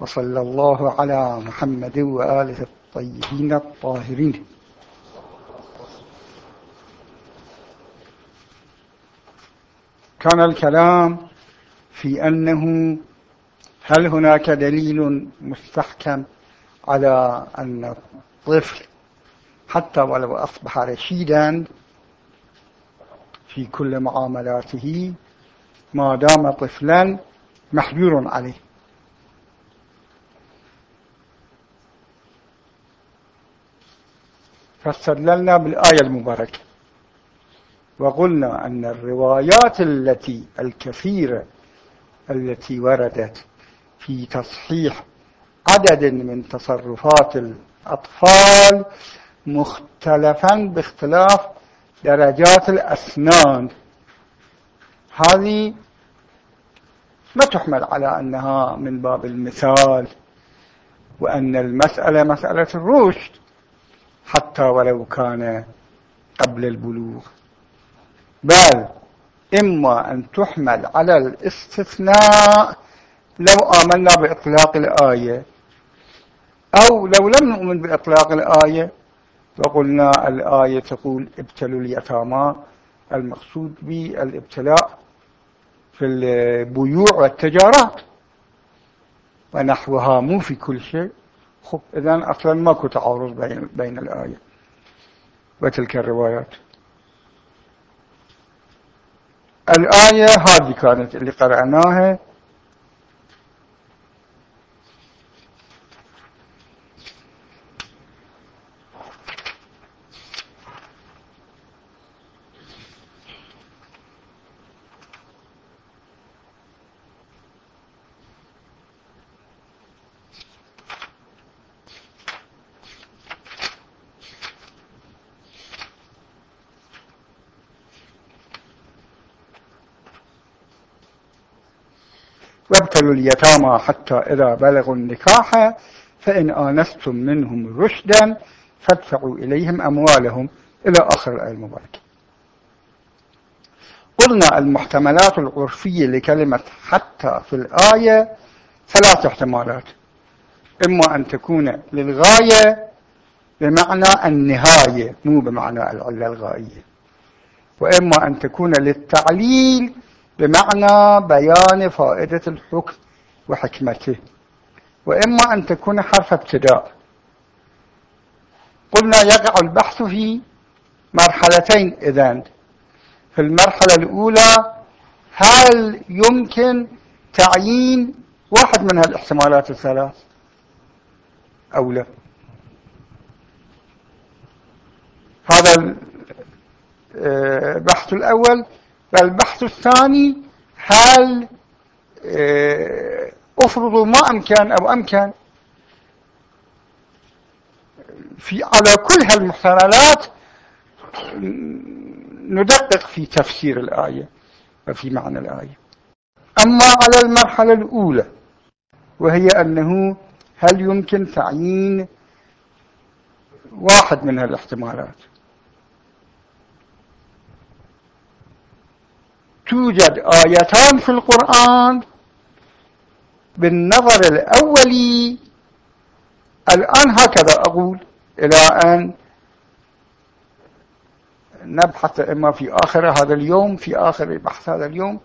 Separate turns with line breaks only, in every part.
وصلى الله على محمد وآله الطيبين الطاهرين. كان الكلام في أنه هل هناك دليل مستحكم على أن الطفل حتى ولو أصبح رشيدا في كل معاملاته ما دام طفلا محجور عليه؟ فاستدللنا بالآية المباركة. وقلنا أن الروايات التي الكثيرة التي وردت في تصحيح عدد من تصرفات الأطفال مختلفا باختلاف درجات الأسنان. هذه ما تحمل على أنها من باب المثال وأن المسألة مسألة الرشد. حتى ولو كان قبل البلوغ. بل إما أن تحمل على الاستثناء لو آمنا بإطلاق الآية أو لو لم نؤمن بإطلاق الآية وقلنا الآية تقول ابتلوا اليتامى. المقصود بالابتلاء في البيوع والتجارات ونحوها مو في كل شيء. خب إذن أصلا ماكو تعارض بين, بين الآية وتلك الروايات. الآية هذه كانت اللي قرأناها وابتلوا اليتامى حتى إذا بلغوا النكاح فإن آنستم منهم رشدا فادفعوا إليهم أموالهم إلى آخر الآية المباركة. قلنا المحتملات العرفية لكلمة حتى في الآية ثلاث احتمالات. إما أن تكون للغاية بمعنى النهاية مو بمعنى العلة الغائية وإما أن تكون للتعليل بمعنى بيان فائدة الحكم وحكمته. وإما أن تكون حرف ابتداء. قلنا يقع البحث في مرحلتين إذن. في المرحلة الأولى هل يمكن تعيين واحد من هالاحتمالات الثلاث؟ أو لا. هذا البحث الأول. فالبحث الثاني هل آه، أفرض ما أمكن أو أمكن في على كل هالمحتملات ندقق في تفسير الآية وفي معنى الآية. أما على المرحلة الأولى وهي أنه هل يمكن تعيين واحد من هالاحتمالات؟ توجد آيتان في القرآن بالنظر الأولي الآن هكذا أقول إلى أن نبحث إما في آخر هذا اليوم في آخر بحث هذا اليوم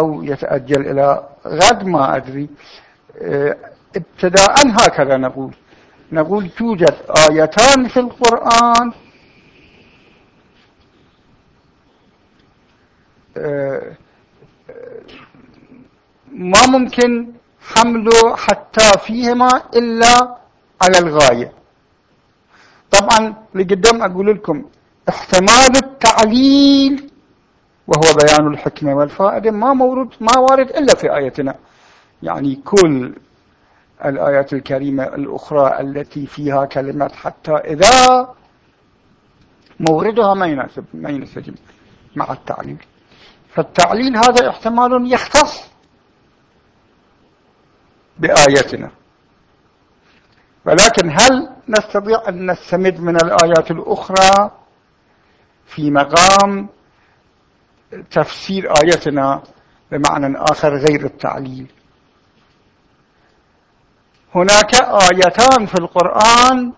أو يتأجل إلى غد ما أدري. ابتداء هكذا نقول. نقول توجد آيتان في القرآن ما ممكن حمله حتى فيهما إلا على الغاية. طبعا لقدام أقول لكم احتمال التعليل وهو بيان الحكمة والفائدة ما مورد ما وارد إلا في آيتنا يعني كل الآيات الكريمة الأخرى التي فيها كلمات حتى إذا موردها ما يناسب ما ينسجم مع التعليل. فالتعليل هذا احتمال يختص بآيتنا ولكن هل نستطيع أن نستمد من الآيات الأخرى في مقام تفسير آيتنا بمعنى آخر غير التعليل؟ هناك آيتان في القرآن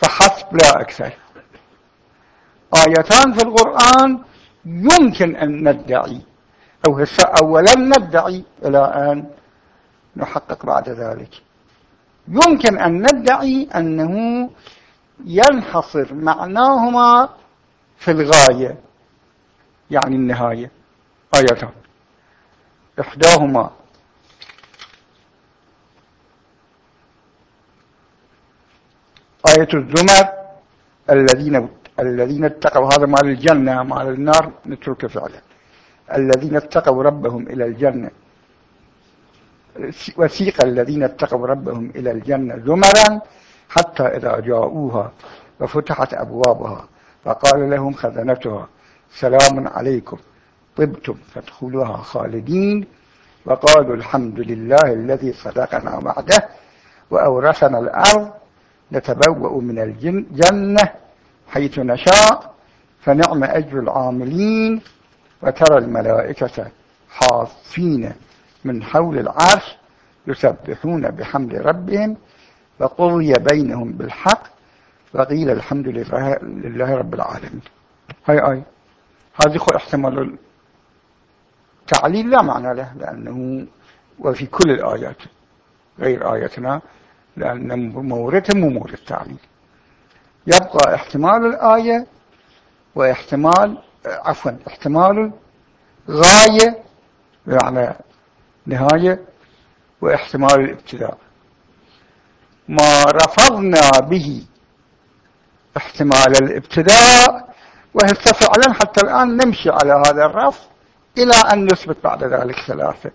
فحسب لا أكثر. آيتان في القرآن يمكن أن ندعي أو هسه أولا ندعي إلى أن نحقق بعد ذلك. يمكن أن ندعي أنه ينحصر معناهما في الغاية يعني النهاية. آيتان إحداهما. آية الزمر. الذين الذين اتقوا هذا مال الجنة مال النار نترك فعلا. الذين اتقوا ربهم إلى الجنة. وسيق الذين اتقوا ربهم إلى الجنة زمرا حتى إذا جاءوها وفتحت أبوابها فقال لهم خزنتها سلام عليكم طبتم فادخلوها خالدين. وقالوا الحمد لله الذي صدقنا وعده وأورثنا الأرض نتبوأ من الجنة حيث نشاء فنعم أجر العاملين وترى الملائكة حافين من حول العرش يسبحون بحمد ربهم وقضي بينهم بالحق وقيل الحمد لله رب العالمين. هاي آي هذه خو احتمال التعليل لا معنى له لأنه وفي كل الآيات غير آياتنا لأن موردها مو مورد التعليل يبقى احتمال الآية واحتمال عفوا احتمال غاية بمعنى نهاية واحتمال الابتداء. ما رفضنا به احتمال الابتداء وهي فعلا حتى الآن نمشي على هذا الرفض إلى أن نثبت بعد ذلك ثلاثة.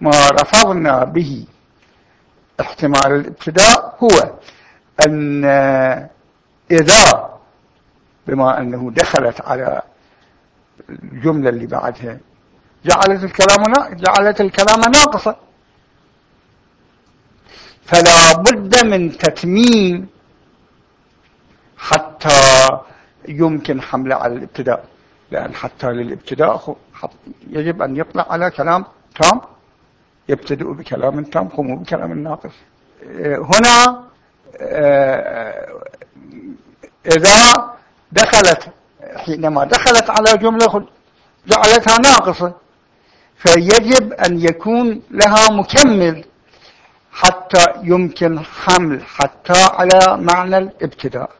ما رفضنا به احتمال الابتداء هو أن إذا بما أنه دخلت على الجملة اللي بعدها. جعلت الكلام جعلت الكلام ناقصا. فلا بد من تتميم حتى يمكن حمله على الابتداء. لأن حتى للابتداء يجب أن يطلع على كلام تام يبتدئ بكلام تام مو بكلام ناقص. هنا إذا دخلت حينما دخلت على جملة جعلتها ناقصة فيجب أن يكون لها مكمل حتى يمكن حمل حتى على معنى الابتداء.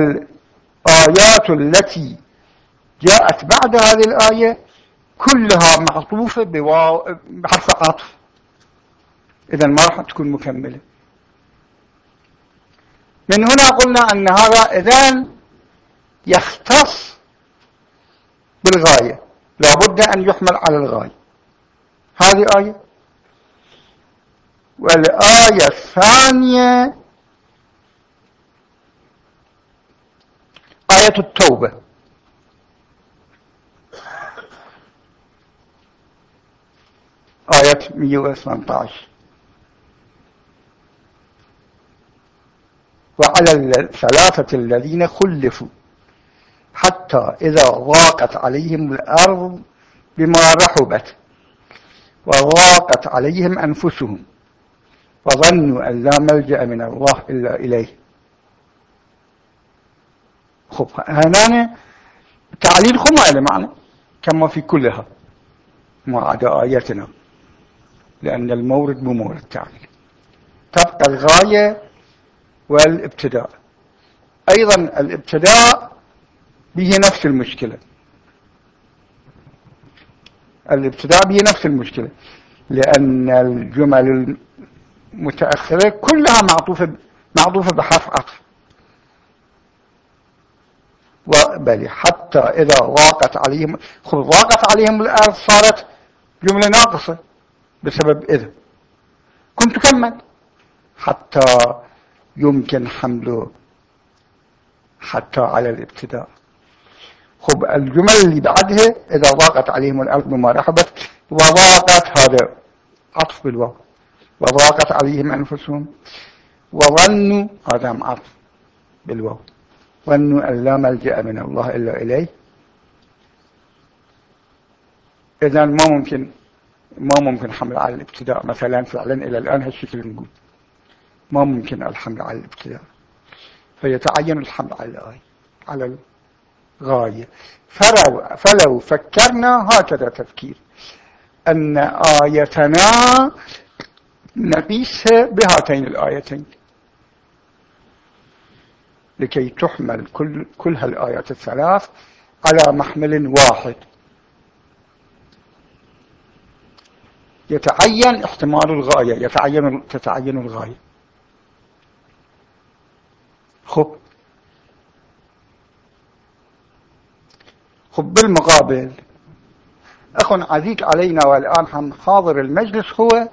الآيات التي جاءت بعد هذه الآية كلها معطوفة بحرف عطف. إذا ما راح تكون مكملة. من هنا قلنا أن هذا إذن يختص بالغاية. لا بد أن يحمل على الغاية. هذه آية. والآية الثانية آية التوبة. آية 118 وعلى الثلاثة الذين خلفوا حتى إذا ضاقت عليهم الأرض بما رحبت وضاقت عليهم أنفسهم وظنوا أن لا ملجأ من الله إلا إليه. خب هنا تعليل خما إلى معنى كما في كلها ما عدا آياتنا لأن المورد مو مورد تعليل. تبقى الغاية والابتداء. أيضا الابتداء به نفس المشكلة. الابتداء به نفس المشكلة. لأن الجمل المتأخرة كلها معطوفة معطوفة بحرف عطف وبل حتى إذا ضاقت عليهم خذ ضاقت عليهم الأرض صارت جملة ناقصة بسبب إذا. كنت كمل حتى يمكن حمله حتى على الابتداء. خب الجمل اللي بعدها إذا ضاقت عليهم الأرض بما رحبت وضاقت هذا عطف بالواو. وضاقت عليهم أنفسهم وظنوا هذا عطف بالواو. ظنوا أن لا ملجأ من الله إلا إليه. إذا ما ممكن ما ممكن حمل على الابتداء. مثلا فعلا إلى الآن هالشكل نقول ما ممكن الحمل على الابتداء فيتعين الحمل على الآية على الغاية. فلو, فلو فكرنا هكذا تفكير. أن آيتنا نقيسها بهاتين الآيتين. لكي تحمل كل, كل هالآيات الثلاث على محمل واحد. يتعين احتمال الغاية يتعين تتعين الغاية. خب. خب بالمقابل أخ عزيز علينا والآن هم حاضر المجلس هو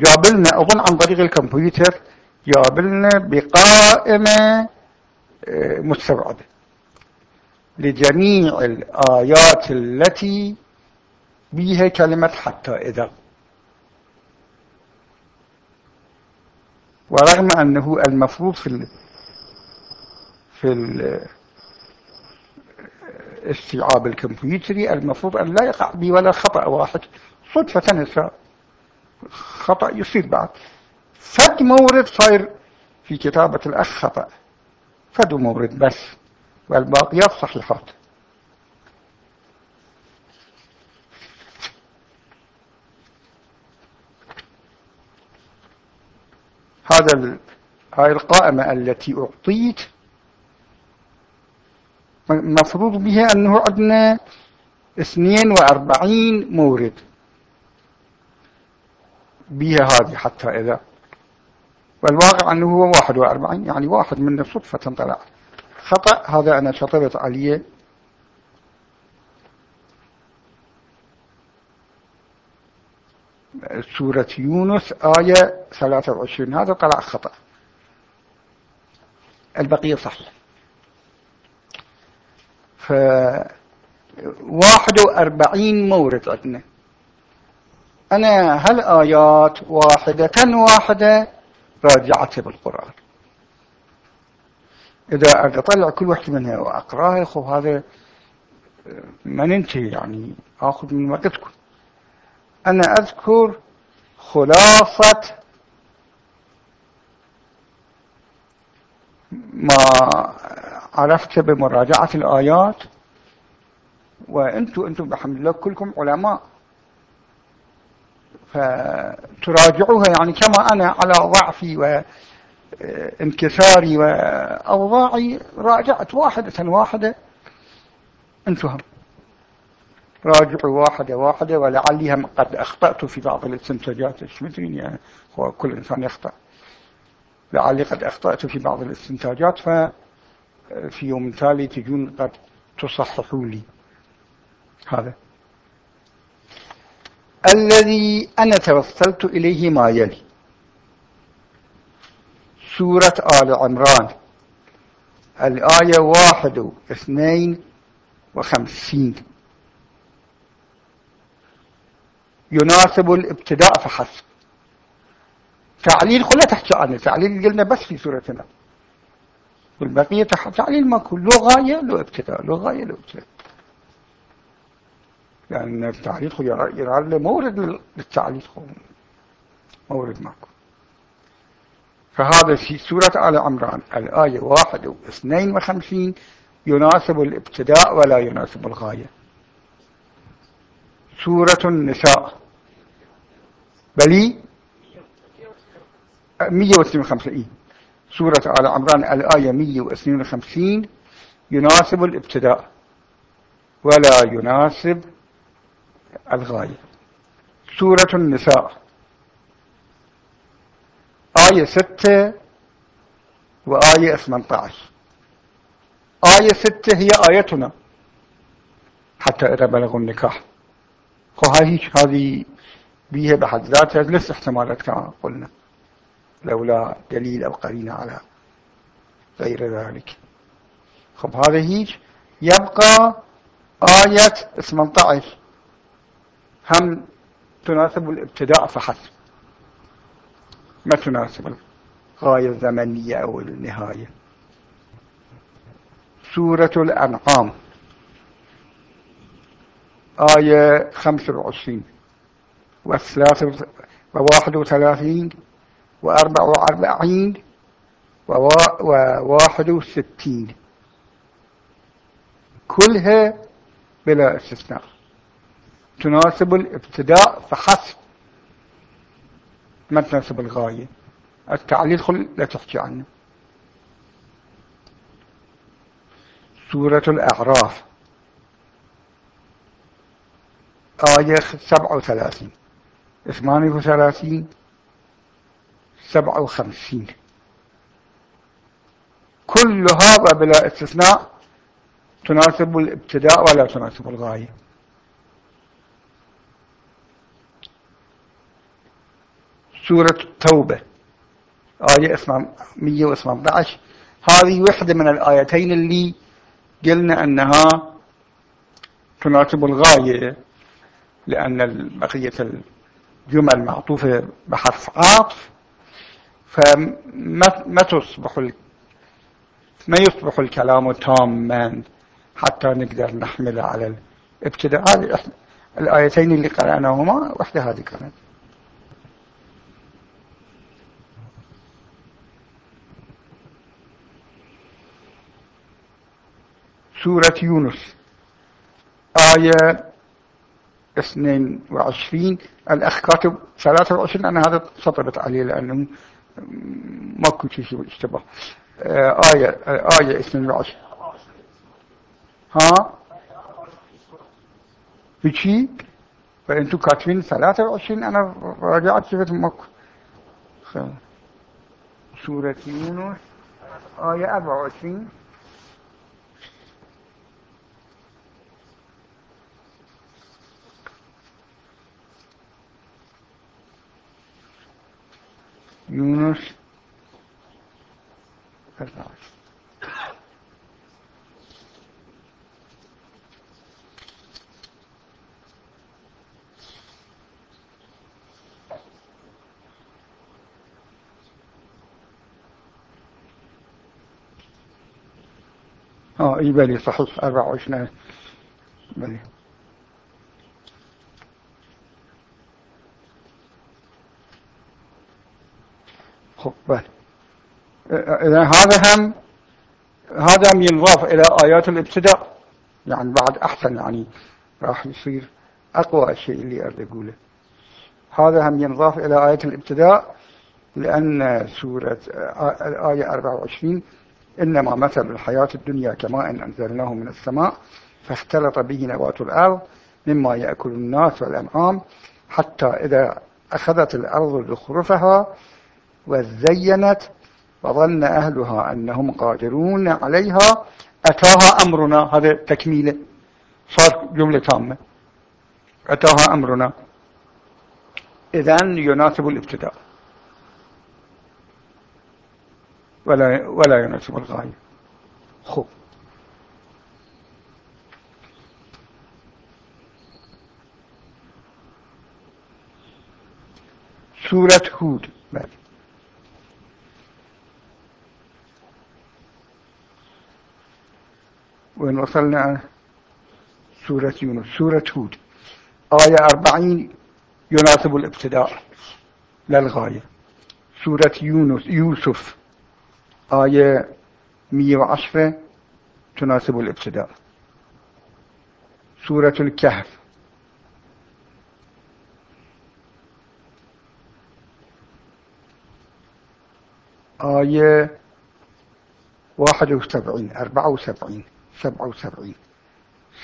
جابلنا أظن عن طريق الكمبيوتر جابلنا بقائمة آه، مستبعدة لجميع الآيات التي بها كلمة حتى إذا ورغم أنه المفروض في في ال استيعاب الكمبيوتري المفروض أن لا يقع بي ولا خطأ واحد. صدفة نساء. خطأ يصير بعد. فد مورد صاير في كتابة الأخ خطأ. فد مورد بس. والباقيات صحيحات. هذا هاي القائمة التي أعطيت مفروض بها أنه عندنا 42 مورد. بها هذه حتى إذا. والواقع أنه هو 41 يعني واحد من صدفة طلع. خطأ هذا أنا شطرت عليه. سورة يونس آية 23 هذا طلع خطأ. البقية صحيح ف 41 مورد عندنا. أنا هل آيات واحدة واحدة راجعت بالقرآن. إذا أطلع كل واحدة منها وأقراها خب هذا ما ننتهي يعني أخذ من وقتكم. أنا أذكر خلاصة ما عرفت بمراجعة الآيات. وأنتم أنتم بحمد الله كلكم علماء. فتراجعوها يعني كما أنا على ضعفي وانكساري وأوضاعي راجعت واحدة واحدة. أنتم راجعوا واحدة واحدة ولعلي هم قد أخطأت في بعض الاستنتاجات. إيش يعني هو كل إنسان يخطأ. لعلي قد أخطأت في بعض الاستنتاجات ففي يوم تالي تجون قد تصححوا لي. هذا. الذي أنا توصلت إليه ما يلي. سورة آل عمران. الآية واحد واثنين وخمسين. يناسب الابتداء فحسب. تعليل كلها تحكي عنه تعليل قلنا بس في سورتنا. والبقية تعليل ماكو له غاية له ابتداء له غاية له ابتداء. لأن التعليل يرى له مورد للتعليل مورد ماكو. فهذا في سورة آل عمران الآية واحد واثنين وخمسين يناسب الابتداء ولا يناسب الغاية. سورة النساء. بلي؟ 152 سورة آل عمران الآية 152 يناسب الابتداء. ولا يناسب الغاية. سورة النساء. آية 6 وآية 18 آية 6 هي آيتنا. حتى إذا بلغوا النكاح. فهذه هذه بيها بحد ذاتها لس احتمالات كما قلنا. لولا دليل أو قرينة على غير ذلك خب هذا هيك يبقى آية 18 هم تناسب الابتداء فحسب ما تناسب الغاية الزمنية أو النهاية سورة الأنعام. آية 25 والثلاثة وواحد وثلاثين وأربع وأربعين وواحد وستين كلها بلا استثناء. تناسب الابتداء فحسب ما تناسب الغاية. التعليل خل لا تحكي عنه. سورة الأعراف. آية 37 38 57 كل هذا بلا استثناء تناسب الابتداء ولا تناسب الغاية. سورة التوبة آية 118 هذه وحدة من الآيتين اللي قلنا أنها تناسب الغاية. لأن بقية الجمل معطوفة بحرف عاطف فما تصبح ما يصبح الكلام تاما حتى نقدر نحمله على الابتداء. الآيتين اللي قرأناهما واحدة هذه كانت. سورة يونس. آية 22 الأخ كاتب 23 أنا هذا سطرت عليه لأنه ماكو شيء اشتبه. آه، آية آية 22 ها؟ بشي فأنتوا كاتبين 23 أنا راجعت شفت ماكو. سورة يونس آية 24 يونس. آه إي بالي صحيح 24 بالي خب إذا هذا هم هذا هم ينضاف إلى آيات الابتداء. يعني بعد أحسن يعني راح يصير أقوى الشيء اللي أريد أقوله. هذا هم ينضاف إلى آية الابتداء لأن سورة الآية 24 إنما مثل الحياة الدنيا كماء أنزلناه من السماء فاختلط به نبات الأرض مما يأكل الناس والأنعام حتى إذا أخذت الأرض زخرفها وزينت وظن أهلها أنهم قادرون عليها أتاها أمرنا. هذا تكميله صار جملة تامة. أتاها أمرنا. إذن يناسب الابتداء. ولا ولا يناسب الغاية. خب سورة هود. بعد وين وصلنا؟ سورة يونس سورة هود. آية أربعين يناسب الابتداء للغاية. سورة يونس يوسف آية مية وعشرة تناسب الابتداء. سورة الكهف. آية واحد وسبعين أربعة وسبعين. سبعة وسبعين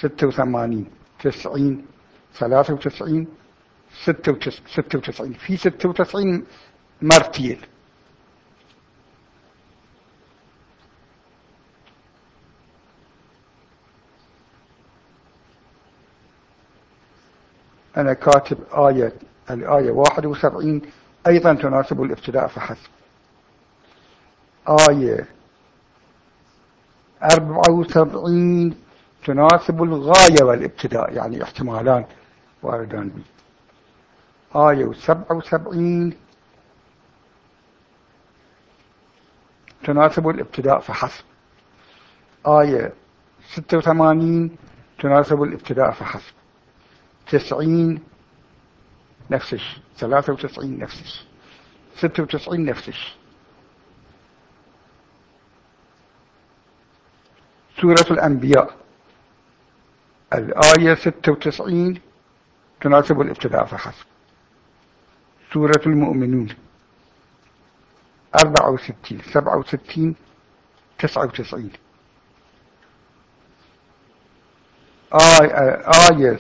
ستة وثمانين تسعين ثلاثة وتسعين ستة وتسعين. في ستة وتسعين مرتين أنا كاتب آية الآية واحد وسبعين أيضا تناسب الابتداء فحسب. آية أربعة وسبعين تناسب الغاية والابتداء يعني احتمالان واردان به آية وسبعة وسبعين تناسب الابتداء فحسب. آية ستة وثمانين تناسب الابتداء فحسب. تسعين نفس الشيء. ثلاثة وتسعين نفس الشيء. ستة وتسعين نفس الشيء. سورة الأنبياء. الآية ستة وتسعين تناسب الابتداء فحسب سورة المؤمنون. أربعة وستين سبعة وستين تسعة وتسعين. آية, آية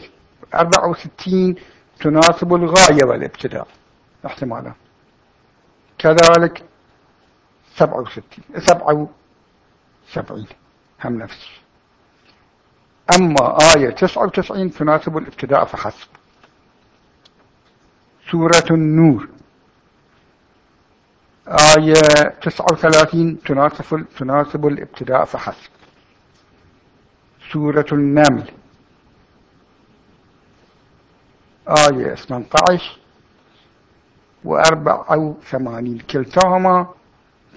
أربعة وستين تناسب الغاية والابتداء. احتمالا. كذلك سبعة وستين سبعة وسبعين. هم نفس. أما آية تسعة وتسعين تناسب الابتداء فحسب. سورة النور. آية 39 تناسب, تناسب الابتداء فحسب. سورة النمل. آية 18 وأربعة أو ثمانين كلتاهما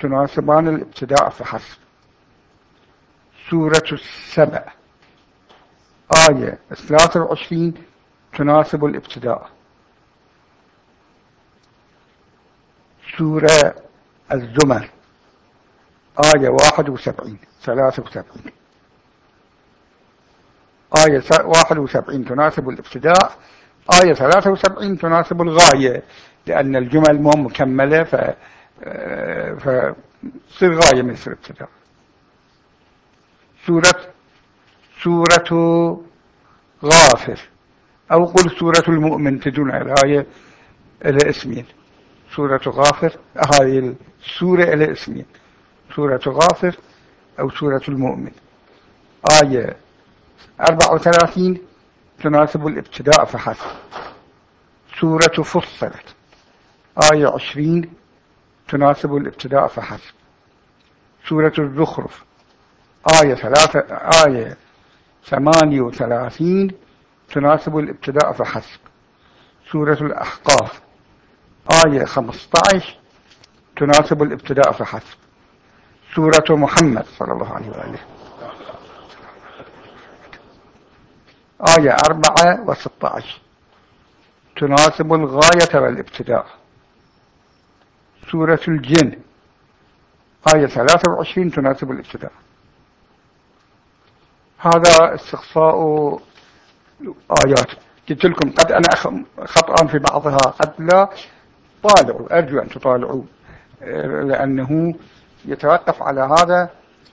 تناسبان الابتداء فحسب. سورة السبع. آية. 23 تناسب الابتداء. سورة الزمر. آية واحد وسبعين. ثلاثة وسبعين. آية واحد وسبعين تناسب الابتداء. آية ثلاثة وسبعين تناسب الغاية لأن الجمل مو مكملة ف فتصير غاية من الابتداء. سورة سورة غافر. أو قل سورة المؤمن تدون الآية إلى اسمين سورة غافر هذه السورة إلى اسمين سورة غافر أو سورة المؤمن. آية 34 تناسب الابتداء فحسب. سورة فصلت. آية 20 تناسب الابتداء فحسب. سورة الزخرف. آية ثلاثة آية 38 تناسب الابتداء فحسب سورة الأحقاف آية 15 تناسب الابتداء فحسب سورة محمد صلى الله عليه وآله. آية 4 و16 تناسب الغاية والابتداء. سورة الجن آية 23 تناسب الابتداء. هذا استقصاء آيات. قلت لكم قد أنا خطأ في بعضها. قد لا. طالعوا. أرجو أن تطالعوا. لأنه يتوقف على هذا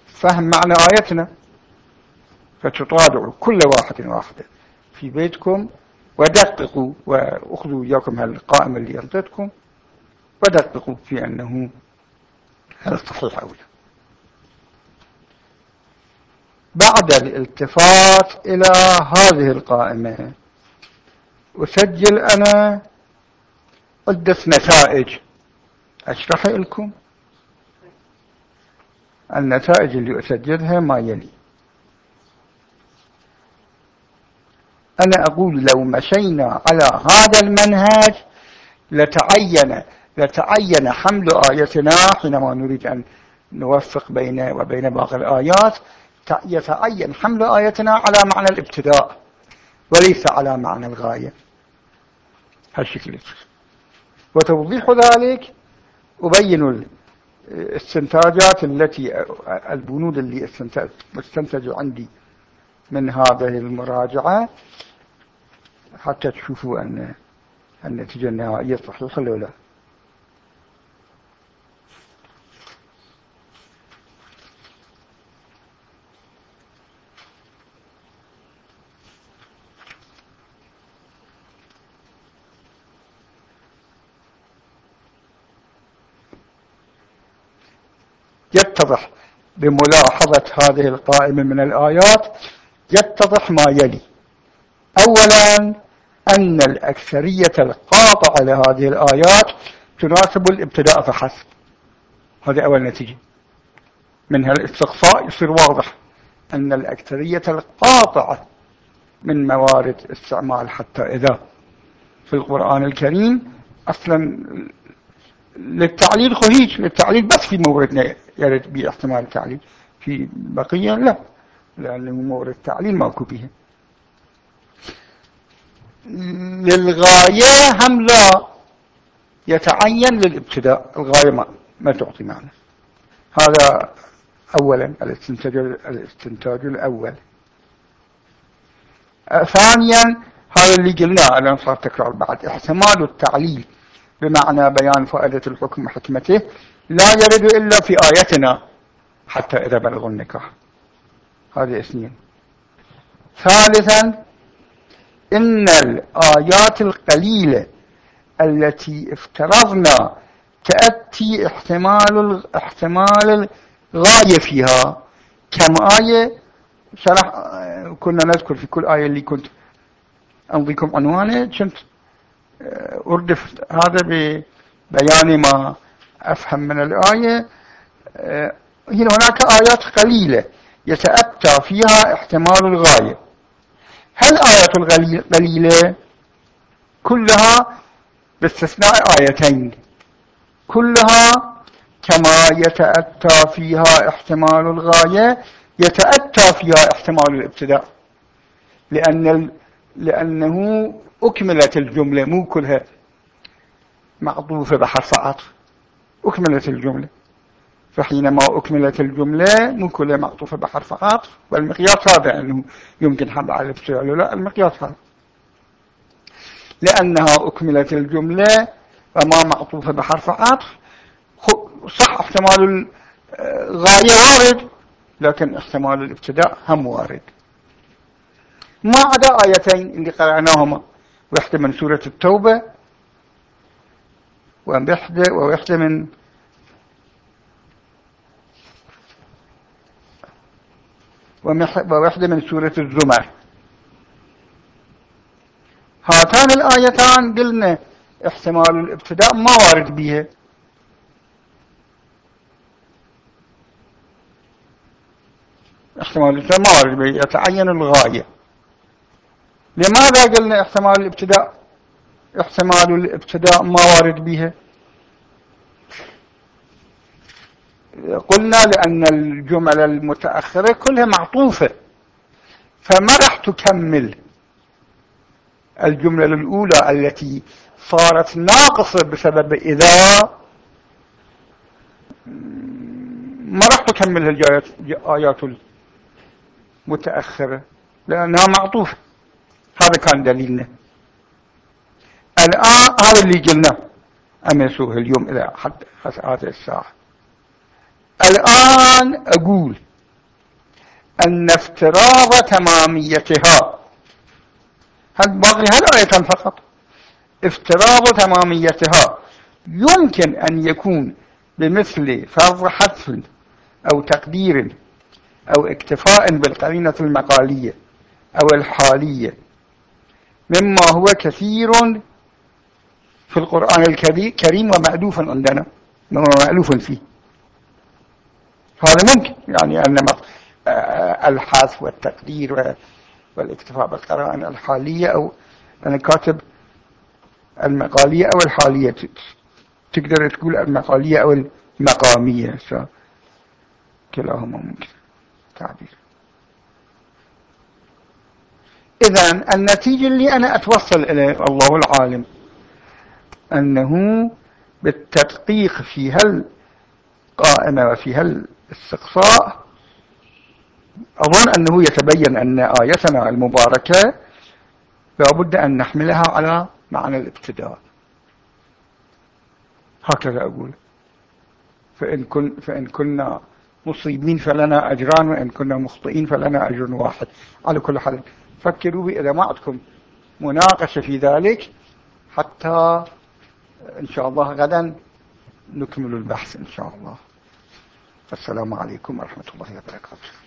فهم معنى آيتنا. فتطالعوا كل واحد واحدة في بيتكم ودققوا. وأخذوا إياكم هالقائمة اللي أعطيتكم ودققوا في أنه هل صحيح أو لا. بعد الالتفات إلى هذه القائمة. أسجل أنا عدة نتائج. أشرح لكم النتائج اللي أسجلها ما يلي. أنا أقول لو مشينا على هذا المنهج لتعين لتعين حمل آيتنا حينما نريد أن نوفق بين وبين باقي الآيات. يتعين حمل آيتنا على معنى الابتداء وليس على معنى الغاية. هالشكل وتوضيح ذلك أبين الاستنتاجات التي البنود اللي استنتجوا عندي من هذه المراجعة حتى تشوفوا أن النتيجة النهائية صحيحة ولا لا. يتضح بملاحظة هذه القائمة من الآيات يتضح ما يلي. أولا أن الأكثرية القاطعة لهذه الآيات تناسب الابتداء فحسب. هذه أول نتيجة. من هالاستقصاء يصير واضح. أن الأكثرية القاطعة من موارد استعمال حتى إذا. في القرآن الكريم أصلا للتعليل خهيج للتعليل بس في موردنا يرد باحتمال التعليل في بقية لا. لأنه مورد التعليل ماكو به للغاية هم لا. يتعين للابتداء الغاية ما, ما تعطي معنى هذا أولا الاستنتاج, الاستنتاج الأول. ثانيا هذا اللي قلناه الآن صار تكرار بعد. احتمال التعليل. بمعنى بيان فائدة الحكم وحكمته لا يرد إلا في آيتنا حتى إذا بلغوا النكاح. هذه اثنين. ثالثا إن الآيات القليلة التي افترضنا تأتي احتمال احتمال الغاية فيها. كم آية؟ شرح كنا نذكر في كل آية اللي كنت أمضيكم عنوانه كنت أردف هذا ببيان ما أفهم من الآية. هنا هناك آيات قليلة يتأتى فيها احتمال الغاية. هل آية القليلة كلها باستثناء آيتين. كلها كما يتأتى فيها احتمال الغاية يتأتى فيها احتمال الابتداء. لأن لأنه أكملت الجملة مو كلها. معطوفة بحرف عطف. أكملت الجملة. فحينما أكملت الجملة مو كلها معطوفة بحرف عطف والمقياس هذا أنه يمكن حل على الابتداء لا المقياس هذا. لأنها أكملت الجملة وما معطوفة بحرف عطف. صح احتمال الغاية وارد لكن احتمال الابتداء هم وارد. ما عدا آيتين اللي قرأناهما. واحدة من سورة التوبة وواحدة وواحدة من وواحدة من سورة الزمر. هاتان الآيتان قلنا احتمال الابتداء ما وارد بها احتمال الابتداء ما وارد بها يتعين الغاية. لماذا قلنا احتمال الابتداء؟ احتمال الابتداء ما وارد بها قلنا لأن الجمل المتأخرة كلها معطوفة. فما راح تكمل الجملة الأولى التي صارت ناقصة بسبب إذا ما راح تكمل الآيات المتأخرة لأنها معطوفة. هذا كان دليلنا الآن هذا اللي قلنا. أمسوه اليوم إلى حد هذه الساعة. الآن أقول أن افتراض تماميتها. هل باقي هل آية فقط؟ افتراض تماميتها يمكن أن يكون بمثل فرض حذف أو تقدير أو اكتفاء بالقرينة المقالية أو الحالية. مما هو كثير في القرآن الكريم ومألوف عندنا. ومألوف فيه. هذا ممكن. يعني أن الحذف والتقدير والاكتفاء بالقرائن الحالية أو أنا كاتب المقالية أو الحالية تقدر تقول المقالية أو المقامية. كلاهما ممكن. تعبير. إذا النتيجة اللي أنا أتوصل إليه الله العالم أنه بالتدقيق في هالقائمة وفي هالاستقصاء أظن أنه يتبين أن آيتنا المباركة لابد أن نحملها على معنى الابتداء. هكذا أقول. فإن, كن فإن كنا مصيبين فلنا أجران وإن كنا مخطئين فلنا أجر واحد. على كل حال. فكروا بي إذا ما عندكم مناقشة في ذلك حتى إن شاء الله غدا نكمل البحث إن شاء الله. السلام عليكم ورحمة الله وبركاته.